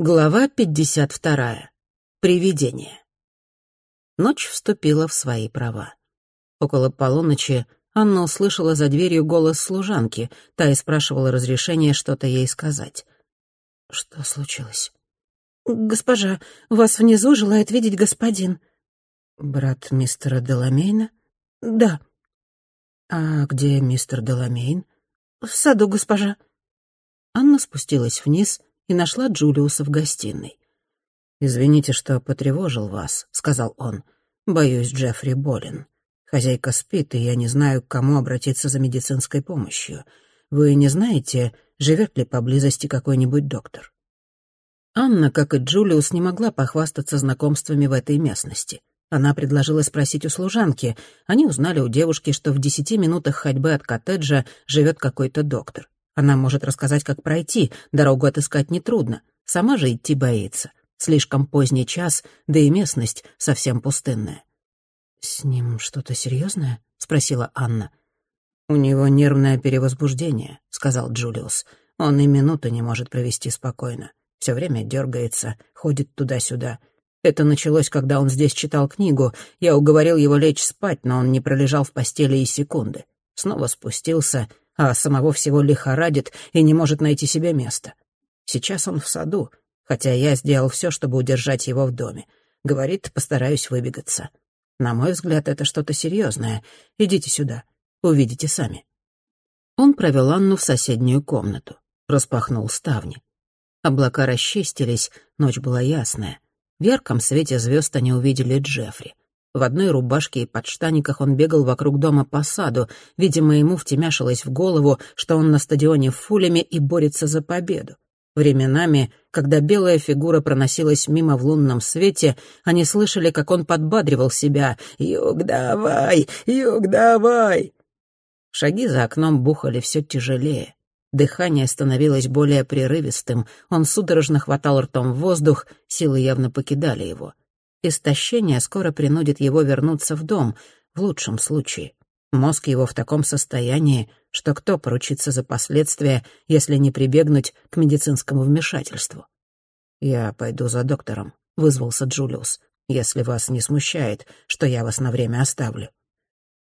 Глава 52. Привидение. Ночь вступила в свои права. Около полуночи Анна услышала за дверью голос служанки, та и спрашивала разрешения что-то ей сказать. «Что случилось?» «Госпожа, вас внизу желает видеть господин». «Брат мистера Деламейна?» «Да». «А где мистер Деламейн?» «В саду, госпожа». Анна спустилась вниз — и нашла Джулиуса в гостиной. «Извините, что потревожил вас», — сказал он. «Боюсь, Джеффри болен. Хозяйка спит, и я не знаю, к кому обратиться за медицинской помощью. Вы не знаете, живет ли поблизости какой-нибудь доктор?» Анна, как и Джулиус, не могла похвастаться знакомствами в этой местности. Она предложила спросить у служанки. Они узнали у девушки, что в десяти минутах ходьбы от коттеджа живет какой-то доктор. Она может рассказать, как пройти, дорогу отыскать нетрудно. Сама же идти боится. Слишком поздний час, да и местность совсем пустынная. «С ним что-то серьезное? спросила Анна. «У него нервное перевозбуждение», — сказал Джулиус. «Он и минуты не может провести спокойно. Все время дергается, ходит туда-сюда. Это началось, когда он здесь читал книгу. Я уговорил его лечь спать, но он не пролежал в постели и секунды. Снова спустился а самого всего лихорадит и не может найти себе места. Сейчас он в саду, хотя я сделал все, чтобы удержать его в доме. Говорит, постараюсь выбегаться. На мой взгляд, это что-то серьезное. Идите сюда, увидите сами. Он провел Анну в соседнюю комнату, распахнул ставни. Облака расчистились, ночь была ясная. В ярком свете звезд они увидели Джеффри. В одной рубашке и подштаниках он бегал вокруг дома по саду. Видимо, ему втемяшилось в голову, что он на стадионе в Фулеме и борется за победу. Временами, когда белая фигура проносилась мимо в лунном свете, они слышали, как он подбадривал себя «Юг, давай! Юг, давай!» Шаги за окном бухали все тяжелее. Дыхание становилось более прерывистым, он судорожно хватал ртом воздух, силы явно покидали его. Истощение скоро принудит его вернуться в дом, в лучшем случае. Мозг его в таком состоянии, что кто поручится за последствия, если не прибегнуть к медицинскому вмешательству? «Я пойду за доктором», — вызвался Джулиус, «если вас не смущает, что я вас на время оставлю».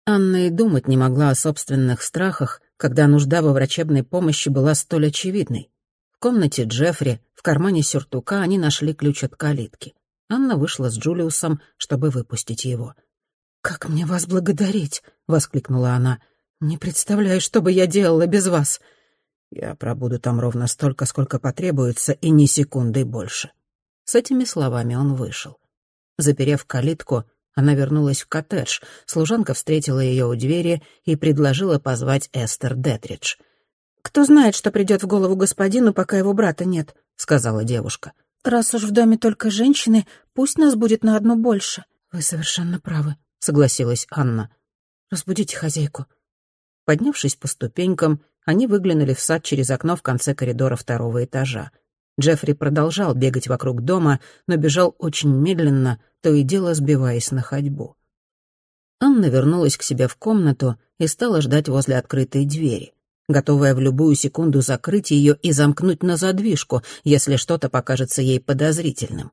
Анна и думать не могла о собственных страхах, когда нужда во врачебной помощи была столь очевидной. В комнате Джеффри, в кармане сюртука они нашли ключ от калитки. Анна вышла с Джулиусом, чтобы выпустить его. «Как мне вас благодарить?» — воскликнула она. «Не представляю, что бы я делала без вас». «Я пробуду там ровно столько, сколько потребуется, и ни секунды больше». С этими словами он вышел. Заперев калитку, она вернулась в коттедж. Служанка встретила ее у двери и предложила позвать Эстер Детридж. «Кто знает, что придет в голову господину, пока его брата нет», — сказала девушка. «Раз уж в доме только женщины, пусть нас будет на одну больше». «Вы совершенно правы», — согласилась Анна. «Разбудите хозяйку». Поднявшись по ступенькам, они выглянули в сад через окно в конце коридора второго этажа. Джеффри продолжал бегать вокруг дома, но бежал очень медленно, то и дело сбиваясь на ходьбу. Анна вернулась к себе в комнату и стала ждать возле открытой двери готовая в любую секунду закрыть ее и замкнуть на задвижку, если что-то покажется ей подозрительным.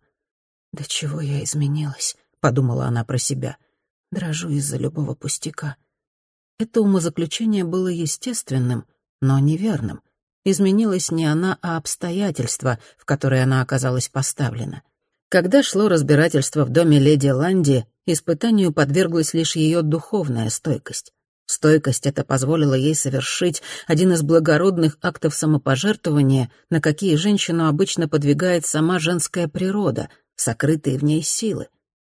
«Да чего я изменилась?» — подумала она про себя. «Дрожу из-за любого пустяка». Это умозаключение было естественным, но неверным. Изменилась не она, а обстоятельства, в которые она оказалась поставлена. Когда шло разбирательство в доме леди Ланди, испытанию подверглась лишь ее духовная стойкость. Стойкость эта позволила ей совершить один из благородных актов самопожертвования, на какие женщину обычно подвигает сама женская природа, сокрытые в ней силы.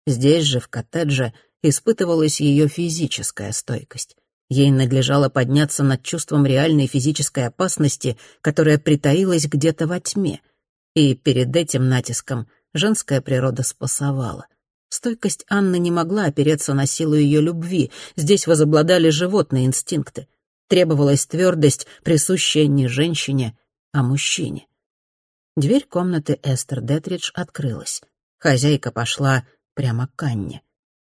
Здесь же, в коттедже, испытывалась ее физическая стойкость. Ей надлежало подняться над чувством реальной физической опасности, которая притаилась где-то во тьме. И перед этим натиском женская природа спасовала. Стойкость Анны не могла опереться на силу ее любви. Здесь возобладали животные инстинкты. Требовалась твердость, присущая не женщине, а мужчине. Дверь комнаты Эстер Детридж открылась. Хозяйка пошла прямо к Анне.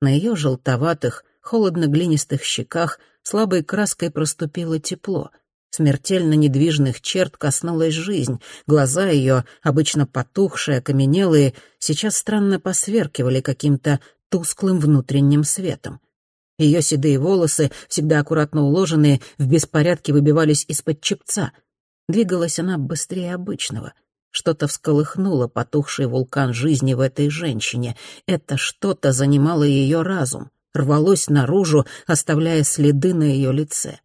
На ее желтоватых, холодно-глинистых щеках слабой краской проступило тепло. Смертельно недвижных черт коснулась жизнь. Глаза ее, обычно потухшие, окаменелые, сейчас странно посверкивали каким-то тусклым внутренним светом. Ее седые волосы, всегда аккуратно уложенные, в беспорядке выбивались из-под чепца. Двигалась она быстрее обычного. Что-то всколыхнуло потухший вулкан жизни в этой женщине. Это что-то занимало ее разум, рвалось наружу, оставляя следы на ее лице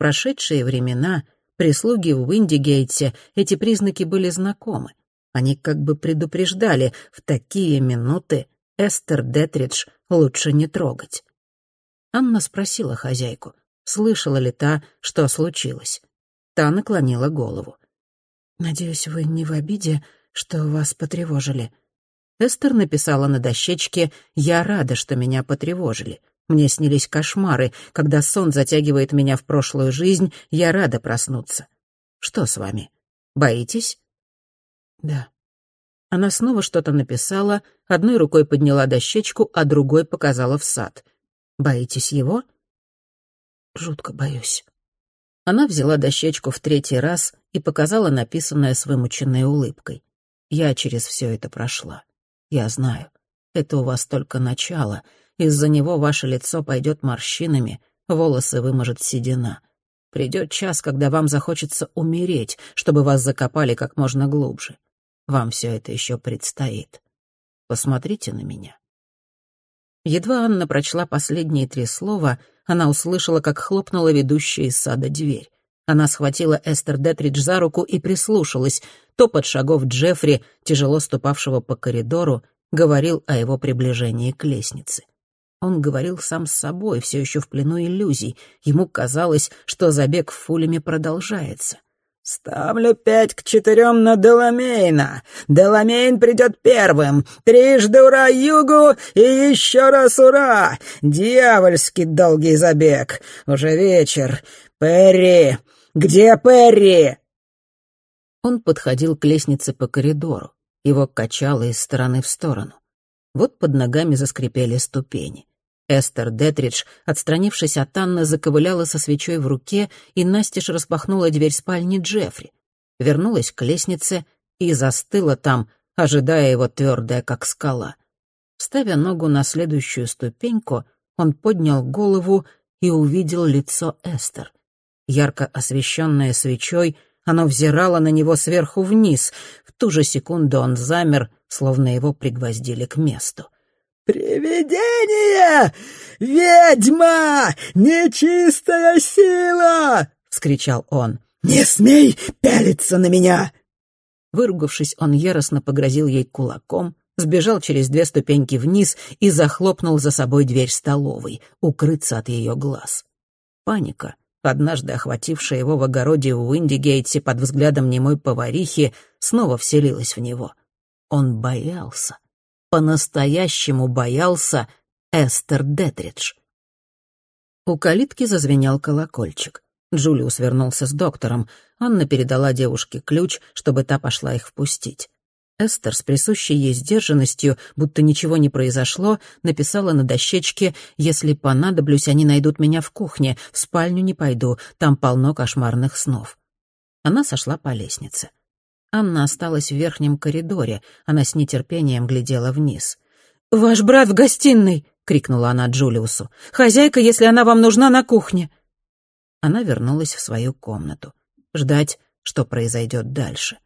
прошедшие времена прислуги в Уиндигейтсе эти признаки были знакомы. Они как бы предупреждали, в такие минуты Эстер Детридж лучше не трогать. Анна спросила хозяйку, слышала ли та, что случилось. Та наклонила голову. «Надеюсь, вы не в обиде, что вас потревожили?» Эстер написала на дощечке «Я рада, что меня потревожили». Мне снились кошмары. Когда сон затягивает меня в прошлую жизнь, я рада проснуться. Что с вами? Боитесь? Да. Она снова что-то написала, одной рукой подняла дощечку, а другой показала в сад. Боитесь его? Жутко боюсь. Она взяла дощечку в третий раз и показала написанное с вымученной улыбкой. Я через все это прошла. Я знаю. Это у вас только начало — из-за него ваше лицо пойдет морщинами, волосы выможет седина. Придет час, когда вам захочется умереть, чтобы вас закопали как можно глубже. Вам все это еще предстоит. Посмотрите на меня. Едва Анна прочла последние три слова, она услышала, как хлопнула ведущая из сада дверь. Она схватила Эстер Детридж за руку и прислушалась. Топот шагов Джеффри, тяжело ступавшего по коридору, говорил о его приближении к лестнице. Он говорил сам с собой, все еще в плену иллюзий. Ему казалось, что забег в фуляме продолжается. «Ставлю пять к четырем на Деламейна. Деламейн придет первым. Трижды ура югу и еще раз ура! Дьявольский долгий забег. Уже вечер. Перри! Где Перри?» Он подходил к лестнице по коридору. Его качало из стороны в сторону. Вот под ногами заскрипели ступени. Эстер Детридж, отстранившись от Анны, заковыляла со свечой в руке и настежь распахнула дверь спальни Джеффри. Вернулась к лестнице и застыла там, ожидая его твердая, как скала. Ставя ногу на следующую ступеньку, он поднял голову и увидел лицо Эстер. Ярко освещенное свечой, оно взирало на него сверху вниз. В ту же секунду он замер, словно его пригвоздили к месту. — «Привидение! Ведьма! Нечистая сила!» — вскричал он. «Не смей пялиться на меня!» Выругавшись, он яростно погрозил ей кулаком, сбежал через две ступеньки вниз и захлопнул за собой дверь столовой, укрыться от ее глаз. Паника, однажды охватившая его в огороде в Уиндигейтсе под взглядом немой поварихи, снова вселилась в него. Он боялся по-настоящему боялся Эстер Детридж. У калитки зазвенел колокольчик. Джулиус вернулся с доктором. Анна передала девушке ключ, чтобы та пошла их впустить. Эстер с присущей ей сдержанностью, будто ничего не произошло, написала на дощечке «Если понадоблюсь, они найдут меня в кухне, в спальню не пойду, там полно кошмарных снов». Она сошла по лестнице. Анна осталась в верхнем коридоре. Она с нетерпением глядела вниз. «Ваш брат в гостиной!» — крикнула она Джулиусу. «Хозяйка, если она вам нужна, на кухне!» Она вернулась в свою комнату. Ждать, что произойдет дальше.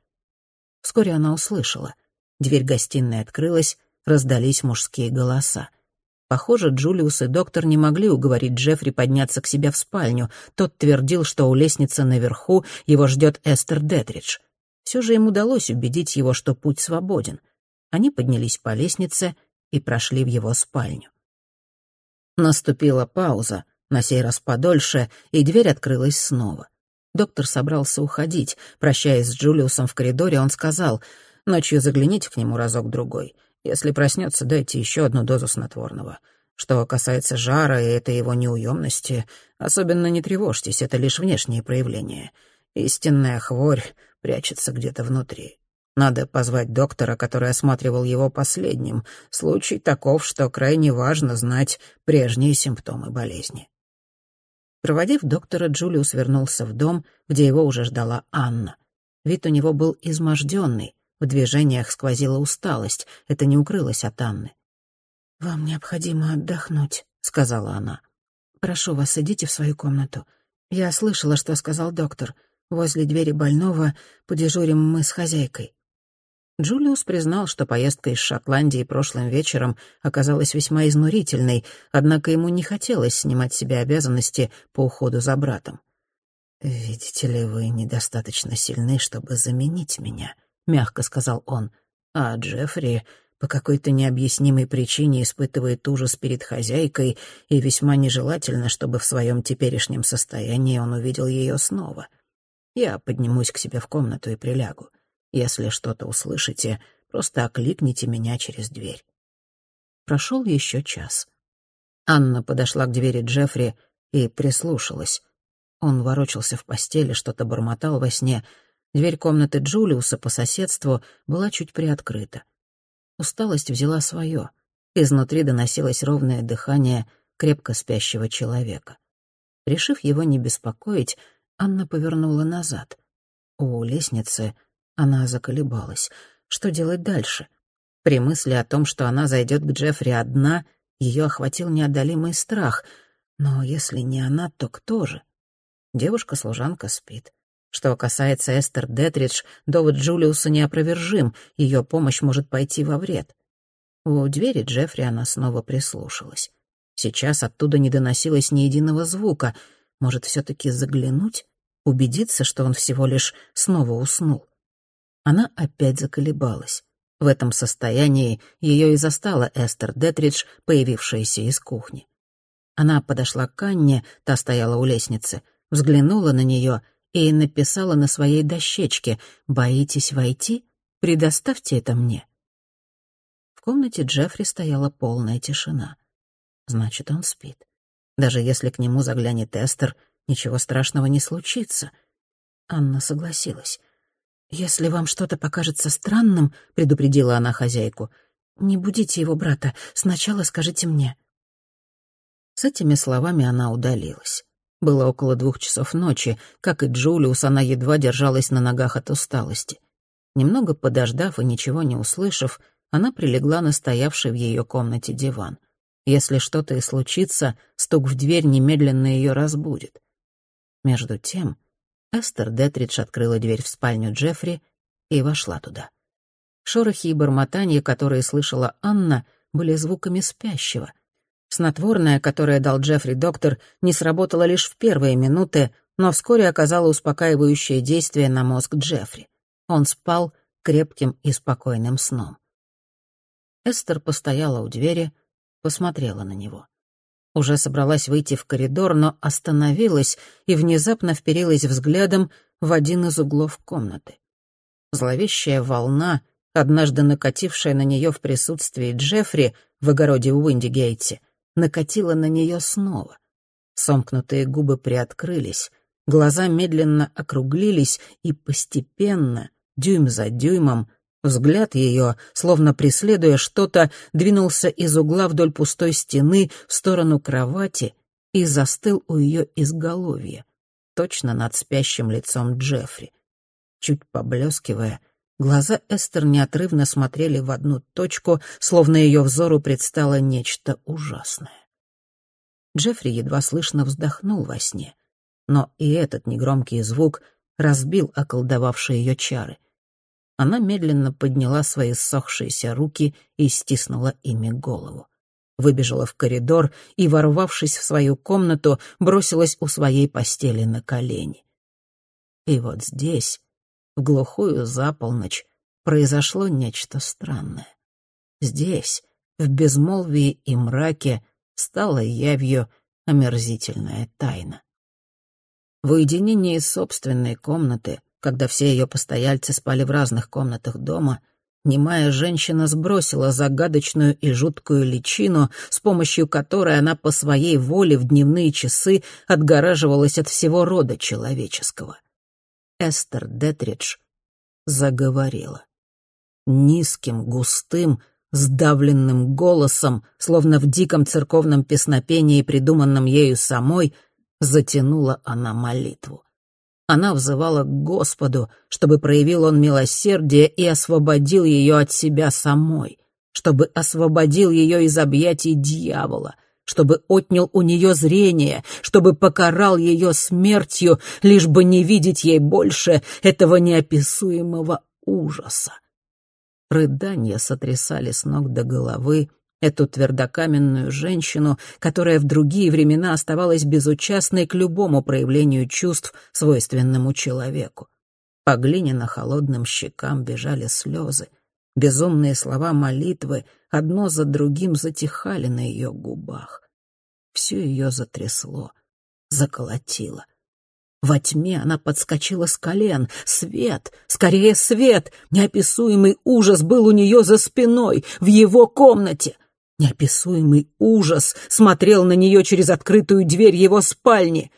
Вскоре она услышала. Дверь гостиной открылась, раздались мужские голоса. Похоже, Джулиус и доктор не могли уговорить Джеффри подняться к себе в спальню. Тот твердил, что у лестницы наверху его ждет Эстер Детридж. Все же им удалось убедить его, что путь свободен. Они поднялись по лестнице и прошли в его спальню. Наступила пауза, на сей раз подольше, и дверь открылась снова. Доктор собрался уходить. Прощаясь с Джулиусом в коридоре, он сказал, «Ночью загляните к нему разок-другой. Если проснется, дайте еще одну дозу снотворного. Что касается жара и этой его неуемности, особенно не тревожьтесь, это лишь внешние проявления. Истинная хворь прячется где-то внутри. Надо позвать доктора, который осматривал его последним. Случай таков, что крайне важно знать прежние симптомы болезни. Проводив доктора, Джулиус вернулся в дом, где его уже ждала Анна. Вид у него был изможденный, в движениях сквозила усталость, это не укрылось от Анны. «Вам необходимо отдохнуть», — сказала она. «Прошу вас, идите в свою комнату. Я слышала, что сказал доктор. Возле двери больного подежурим мы с хозяйкой». Джулиус признал, что поездка из Шотландии прошлым вечером оказалась весьма изнурительной, однако ему не хотелось снимать с себя обязанности по уходу за братом. «Видите ли, вы недостаточно сильны, чтобы заменить меня», — мягко сказал он. «А Джеффри по какой-то необъяснимой причине испытывает ужас перед хозяйкой, и весьма нежелательно, чтобы в своем теперешнем состоянии он увидел ее снова. Я поднимусь к себе в комнату и прилягу. Если что-то услышите, просто окликните меня через дверь. Прошел еще час. Анна подошла к двери Джеффри и прислушалась. Он ворочался в постели, что-то бормотал во сне. Дверь комнаты Джулиуса по соседству была чуть приоткрыта. Усталость взяла свое. Изнутри доносилось ровное дыхание крепко спящего человека. Решив его не беспокоить, Анна повернула назад. У лестницы она заколебалась. Что делать дальше? При мысли о том, что она зайдет к Джеффри одна, ее охватил неодолимый страх. Но если не она, то кто же? Девушка-служанка спит. Что касается Эстер Детридж, довод Джулиуса неопровержим, ее помощь может пойти во вред. У двери Джеффри она снова прислушалась. Сейчас оттуда не доносилось ни единого звука. Может, все-таки заглянуть? Убедиться, что он всего лишь снова уснул? Она опять заколебалась. В этом состоянии ее и застала Эстер Детридж, появившаяся из кухни. Она подошла к Анне, та стояла у лестницы, взглянула на нее и написала на своей дощечке «Боитесь войти? Предоставьте это мне». В комнате Джеффри стояла полная тишина. Значит, он спит. Даже если к нему заглянет Эстер, ничего страшного не случится. Анна согласилась. «Если вам что-то покажется странным», — предупредила она хозяйку, — «не будите его брата, сначала скажите мне». С этими словами она удалилась. Было около двух часов ночи, как и Джулиус, она едва держалась на ногах от усталости. Немного подождав и ничего не услышав, она прилегла на стоявший в ее комнате диван. Если что-то и случится, стук в дверь немедленно ее разбудит. Между тем Эстер Детридж открыла дверь в спальню Джеффри и вошла туда. Шорохи и бормотания, которые слышала Анна, были звуками спящего. Снотворное, которое дал Джеффри доктор, не сработало лишь в первые минуты, но вскоре оказало успокаивающее действие на мозг Джеффри. Он спал крепким и спокойным сном. Эстер постояла у двери, посмотрела на него. Уже собралась выйти в коридор, но остановилась и внезапно вперилась взглядом в один из углов комнаты. Зловещая волна, однажды накатившая на нее в присутствии Джеффри в огороде в Уиндигейте, накатила на нее снова. Сомкнутые губы приоткрылись, глаза медленно округлились и постепенно, дюйм за дюймом, Взгляд ее, словно преследуя что-то, двинулся из угла вдоль пустой стены в сторону кровати и застыл у ее изголовья, точно над спящим лицом Джеффри. Чуть поблескивая, глаза Эстер неотрывно смотрели в одну точку, словно ее взору предстало нечто ужасное. Джеффри едва слышно вздохнул во сне, но и этот негромкий звук разбил околдовавшие ее чары. Она медленно подняла свои ссохшиеся руки и стиснула ими голову. Выбежала в коридор и, ворвавшись в свою комнату, бросилась у своей постели на колени. И вот здесь, в глухую заполночь, произошло нечто странное. Здесь, в безмолвии и мраке, стала явью омерзительная тайна. В уединении собственной комнаты когда все ее постояльцы спали в разных комнатах дома, немая женщина сбросила загадочную и жуткую личину, с помощью которой она по своей воле в дневные часы отгораживалась от всего рода человеческого. Эстер Детридж заговорила. Низким, густым, сдавленным голосом, словно в диком церковном песнопении, придуманном ею самой, затянула она молитву. Она взывала к Господу, чтобы проявил он милосердие и освободил ее от себя самой, чтобы освободил ее из объятий дьявола, чтобы отнял у нее зрение, чтобы покарал ее смертью, лишь бы не видеть ей больше этого неописуемого ужаса. Рыдания сотрясали с ног до головы эту твердокаменную женщину, которая в другие времена оставалась безучастной к любому проявлению чувств, свойственному человеку. По глиняно-холодным щекам бежали слезы. Безумные слова молитвы одно за другим затихали на ее губах. Все ее затрясло, заколотило. Во тьме она подскочила с колен. Свет! Скорее свет! Неописуемый ужас был у нее за спиной, в его комнате. Неописуемый ужас смотрел на нее через открытую дверь его спальни.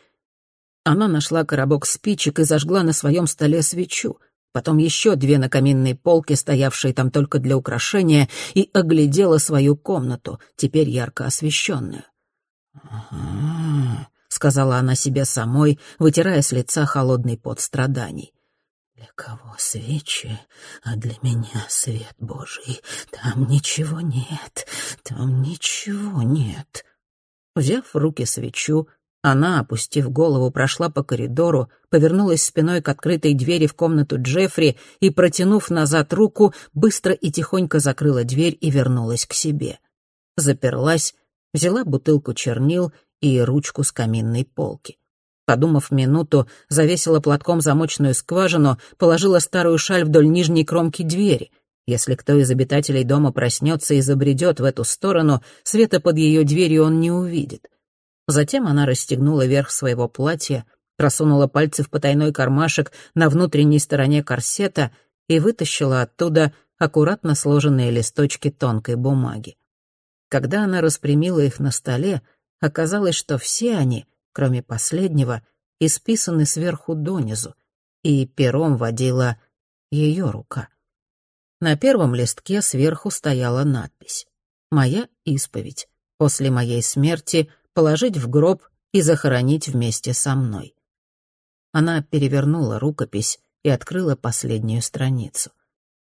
Она нашла коробок спичек и зажгла на своем столе свечу потом еще две на каминной полке, стоявшие там только для украшения, и оглядела свою комнату, теперь ярко освещенную. «Ага», — сказала она себе самой, вытирая с лица холодный пот страданий. «Для кого свечи, а для меня свет Божий? Там ничего нет, там ничего нет». Взяв в руки свечу, она, опустив голову, прошла по коридору, повернулась спиной к открытой двери в комнату Джеффри и, протянув назад руку, быстро и тихонько закрыла дверь и вернулась к себе. Заперлась, взяла бутылку чернил и ручку с каминной полки. Подумав минуту, завесила платком замочную скважину, положила старую шаль вдоль нижней кромки двери. Если кто из обитателей дома проснется и забредет в эту сторону, света под ее дверью он не увидит. Затем она расстегнула верх своего платья, просунула пальцы в потайной кармашек на внутренней стороне корсета и вытащила оттуда аккуратно сложенные листочки тонкой бумаги. Когда она распрямила их на столе, оказалось, что все они, кроме последнего, исписаны сверху донизу, и пером водила ее рука. На первом листке сверху стояла надпись «Моя исповедь. После моей смерти положить в гроб и захоронить вместе со мной. Она перевернула рукопись и открыла последнюю страницу.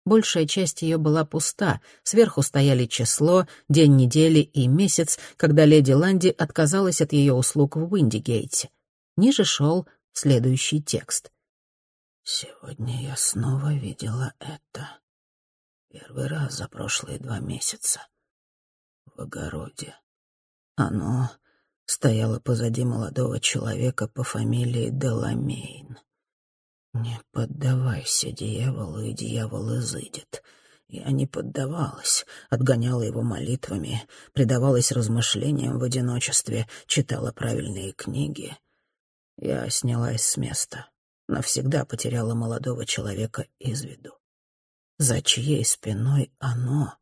Большая часть ее была пуста, сверху стояли число, день недели и месяц, когда леди Ланди отказалась от ее услуг в Уиндигейте. Ниже шел следующий текст. «Сегодня я снова видела это. Первый раз за прошлые два месяца. В огороде. Оно стояла позади молодого человека по фамилии Деламейн. «Не поддавайся дьяволу, и дьявол изыдет». Я не поддавалась, отгоняла его молитвами, предавалась размышлениям в одиночестве, читала правильные книги. Я снялась с места, навсегда потеряла молодого человека из виду. За чьей спиной оно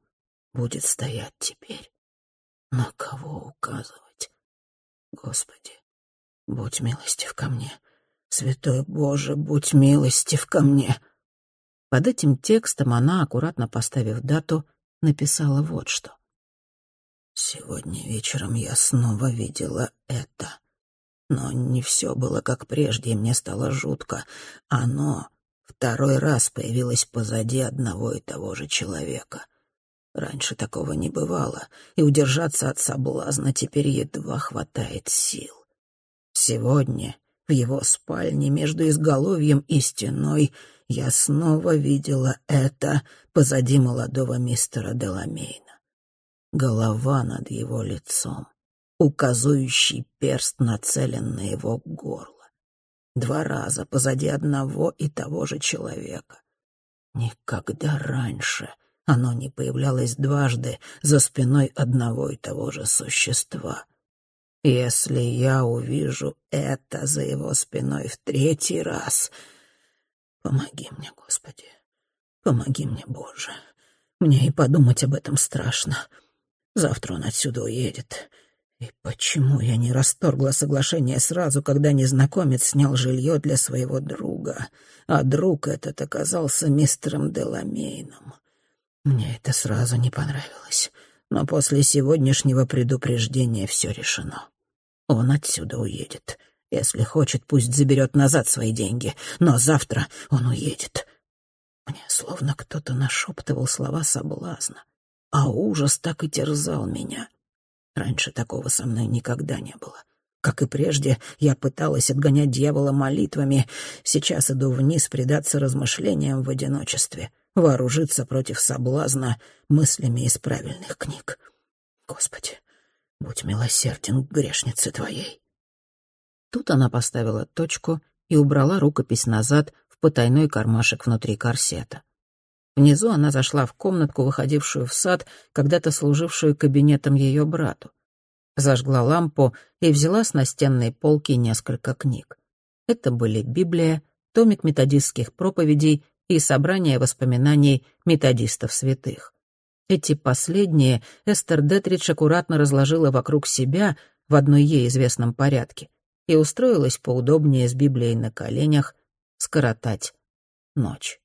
будет стоять теперь? На кого указывать? Господи, будь милостив ко мне. Святой Боже, будь милостив ко мне. Под этим текстом она, аккуратно поставив дату, написала вот что. Сегодня вечером я снова видела это. Но не все было как прежде, и мне стало жутко. Оно второй раз появилось позади одного и того же человека — Раньше такого не бывало, и удержаться от соблазна теперь едва хватает сил. Сегодня в его спальне между изголовьем и стеной я снова видела это позади молодого мистера Деламейна. Голова над его лицом, указующий перст нацелен на его горло. Два раза позади одного и того же человека. Никогда раньше — оно не появлялось дважды за спиной одного и того же существа. Если я увижу это за его спиной в третий раз, помоги мне, Господи, помоги мне, Боже. Мне и подумать об этом страшно. Завтра он отсюда уедет. И почему я не расторгла соглашение сразу, когда незнакомец снял жилье для своего друга, а друг этот оказался мистером Деламейном? Мне это сразу не понравилось, но после сегодняшнего предупреждения все решено. Он отсюда уедет, Если хочет, пусть заберет назад свои деньги, но завтра он уедет. Мне словно кто-то нашептывал слова соблазна, а ужас так и терзал меня. Раньше такого со мной никогда не было. Как и прежде, я пыталась отгонять дьявола молитвами, сейчас иду вниз предаться размышлениям в одиночестве, вооружиться против соблазна мыслями из правильных книг. Господи, будь милосерден к грешнице твоей. Тут она поставила точку и убрала рукопись назад в потайной кармашек внутри корсета. Внизу она зашла в комнатку, выходившую в сад, когда-то служившую кабинетом ее брату. Зажгла лампу и взяла с настенной полки несколько книг. Это были Библия, томик методистских проповедей и собрание воспоминаний методистов святых. Эти последние Эстер Детридж аккуратно разложила вокруг себя в одной ей известном порядке и устроилась поудобнее с Библией на коленях скоротать ночь.